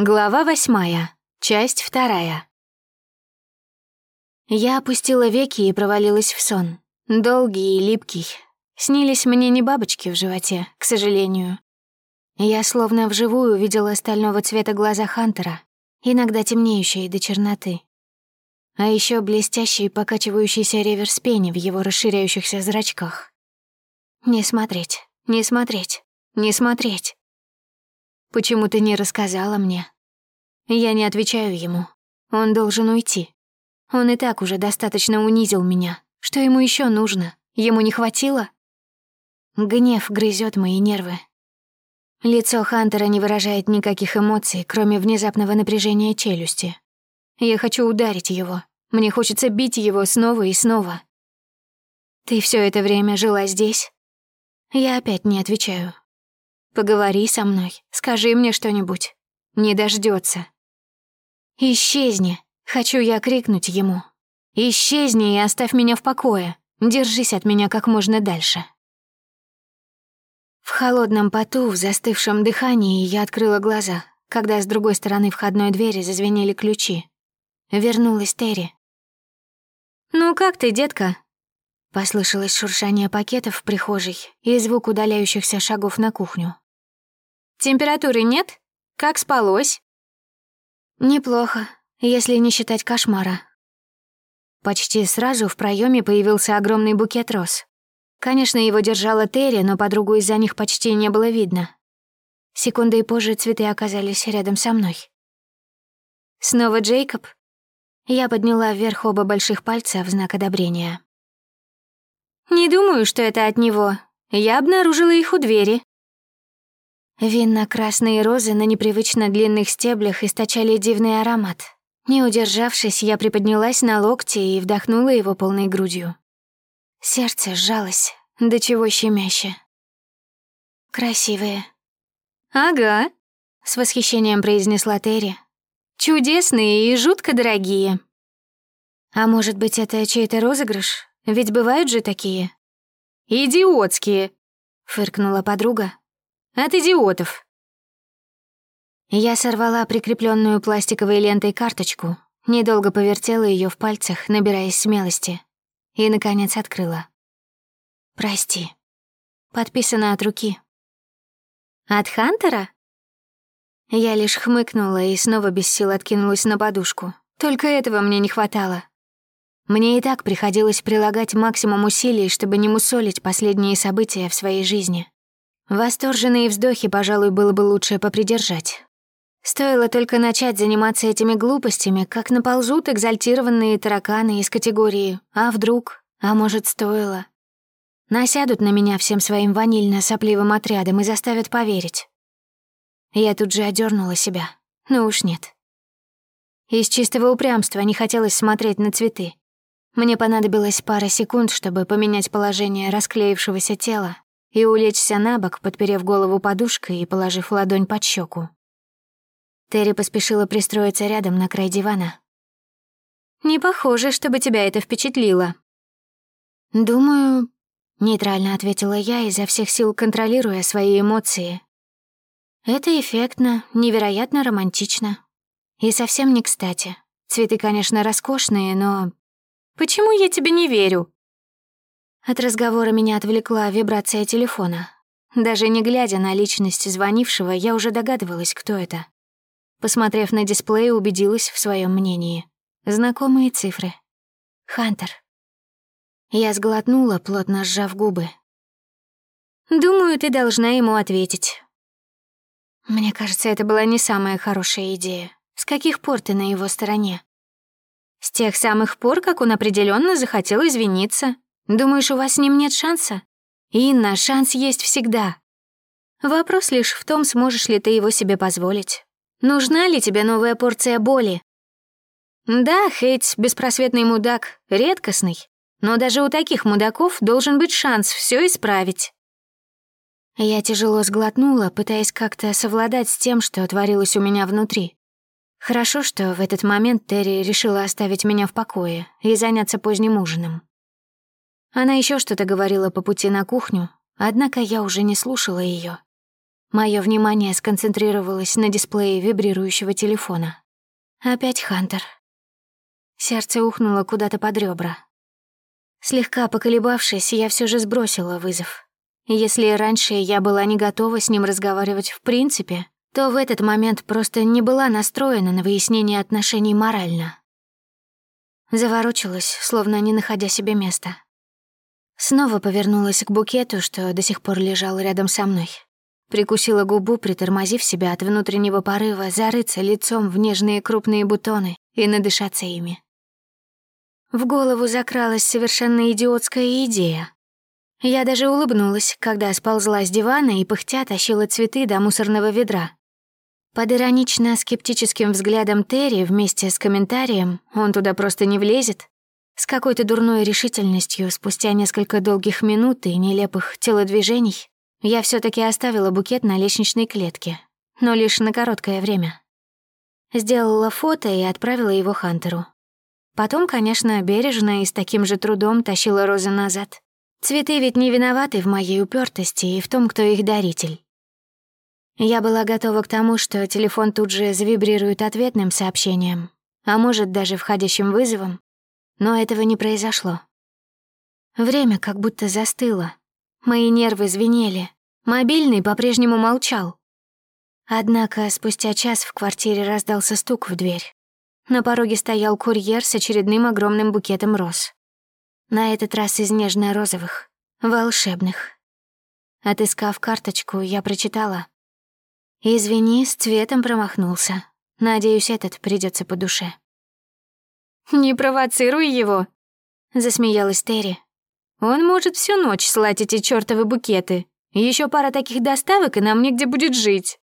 Глава восьмая, часть вторая. Я опустила веки и провалилась в сон. Долгий и липкий. Снились мне не бабочки в животе, к сожалению. Я словно вживую увидела стального цвета глаза Хантера, иногда темнеющие до черноты. А еще блестящий покачивающийся реверс пени в его расширяющихся зрачках. Не смотреть, не смотреть, не смотреть. Почему ты не рассказала мне? Я не отвечаю ему. Он должен уйти. Он и так уже достаточно унизил меня. Что ему еще нужно? Ему не хватило? Гнев грызет мои нервы. Лицо Хантера не выражает никаких эмоций, кроме внезапного напряжения челюсти. Я хочу ударить его. Мне хочется бить его снова и снова. Ты все это время жила здесь? Я опять не отвечаю. Поговори со мной, скажи мне что-нибудь. Не дождется. Исчезни, хочу я крикнуть ему. Исчезни и оставь меня в покое. Держись от меня как можно дальше. В холодном поту, в застывшем дыхании я открыла глаза, когда с другой стороны входной двери зазвенели ключи. Вернулась Терри. «Ну как ты, детка?» Послышалось шуршание пакетов в прихожей и звук удаляющихся шагов на кухню. Температуры нет? Как спалось?» «Неплохо, если не считать кошмара». Почти сразу в проеме появился огромный букет роз. Конечно, его держала Терри, но подругу из-за них почти не было видно. Секундой позже цветы оказались рядом со мной. «Снова Джейкоб?» Я подняла вверх оба больших пальца в знак одобрения. «Не думаю, что это от него. Я обнаружила их у двери», Винно-красные розы на непривычно длинных стеблях источали дивный аромат. Не удержавшись, я приподнялась на локте и вдохнула его полной грудью. Сердце сжалось, до чего щемяще. «Красивые». «Ага», — с восхищением произнесла Терри. «Чудесные и жутко дорогие». «А может быть, это чей-то розыгрыш? Ведь бывают же такие». «Идиотские», — фыркнула подруга, от идиотов. Я сорвала прикрепленную пластиковой лентой карточку, недолго повертела ее в пальцах, набираясь смелости, и, наконец, открыла. «Прости». Подписано от руки. «От Хантера?» Я лишь хмыкнула и снова без сил откинулась на подушку. Только этого мне не хватало. Мне и так приходилось прилагать максимум усилий, чтобы не мусолить последние события в своей жизни. Восторженные вздохи, пожалуй, было бы лучше попридержать. Стоило только начать заниматься этими глупостями, как наползут экзальтированные тараканы из категории «А вдруг? А может, стоило?» Насядут на меня всем своим ванильно-сопливым отрядом и заставят поверить. Я тут же одернула себя. Ну уж нет. Из чистого упрямства не хотелось смотреть на цветы. Мне понадобилось пара секунд, чтобы поменять положение расклеившегося тела и улечься на бок, подперев голову подушкой и положив ладонь под щеку. Терри поспешила пристроиться рядом на край дивана. «Не похоже, чтобы тебя это впечатлило». «Думаю...» — нейтрально ответила я, изо всех сил контролируя свои эмоции. «Это эффектно, невероятно романтично. И совсем не кстати. Цветы, конечно, роскошные, но...» «Почему я тебе не верю?» От разговора меня отвлекла вибрация телефона. Даже не глядя на личность звонившего, я уже догадывалась, кто это. Посмотрев на дисплей, убедилась в своем мнении. Знакомые цифры. Хантер. Я сглотнула, плотно сжав губы. «Думаю, ты должна ему ответить». Мне кажется, это была не самая хорошая идея. С каких пор ты на его стороне? С тех самых пор, как он определенно захотел извиниться. Думаешь, у вас с ним нет шанса? Инна, шанс есть всегда. Вопрос лишь в том, сможешь ли ты его себе позволить. Нужна ли тебе новая порция боли? Да, Хейтс — беспросветный мудак, редкостный. Но даже у таких мудаков должен быть шанс все исправить. Я тяжело сглотнула, пытаясь как-то совладать с тем, что творилось у меня внутри. Хорошо, что в этот момент Терри решила оставить меня в покое и заняться поздним ужином. Она еще что-то говорила по пути на кухню, однако я уже не слушала ее. Мое внимание сконцентрировалось на дисплее вибрирующего телефона. Опять Хантер. Сердце ухнуло куда-то под ребра. Слегка поколебавшись, я все же сбросила вызов. Если раньше я была не готова с ним разговаривать в принципе, то в этот момент просто не была настроена на выяснение отношений морально. Заворочилась, словно не находя себе места. Снова повернулась к букету, что до сих пор лежал рядом со мной. Прикусила губу, притормозив себя от внутреннего порыва, зарыться лицом в нежные крупные бутоны и надышаться ими. В голову закралась совершенно идиотская идея. Я даже улыбнулась, когда сползла с дивана и пыхтя тащила цветы до мусорного ведра. Под иронично-скептическим взглядом Терри вместе с комментарием «он туда просто не влезет», с какой-то дурной решительностью спустя несколько долгих минут и нелепых телодвижений я все таки оставила букет на лестничной клетке, но лишь на короткое время. Сделала фото и отправила его Хантеру. Потом, конечно, бережно и с таким же трудом тащила розы назад. Цветы ведь не виноваты в моей упертости и в том, кто их даритель. Я была готова к тому, что телефон тут же завибрирует ответным сообщением, а может, даже входящим вызовом, но этого не произошло. Время как будто застыло. Мои нервы звенели. Мобильный по-прежнему молчал. Однако спустя час в квартире раздался стук в дверь. На пороге стоял курьер с очередным огромным букетом роз. На этот раз из нежно-розовых, волшебных. Отыскав карточку, я прочитала «Извини, с цветом промахнулся. Надеюсь, этот придется по душе». «Не провоцируй его!» — засмеялась Терри. «Он может всю ночь слать эти чёртовы букеты. Еще пара таких доставок, и нам негде будет жить».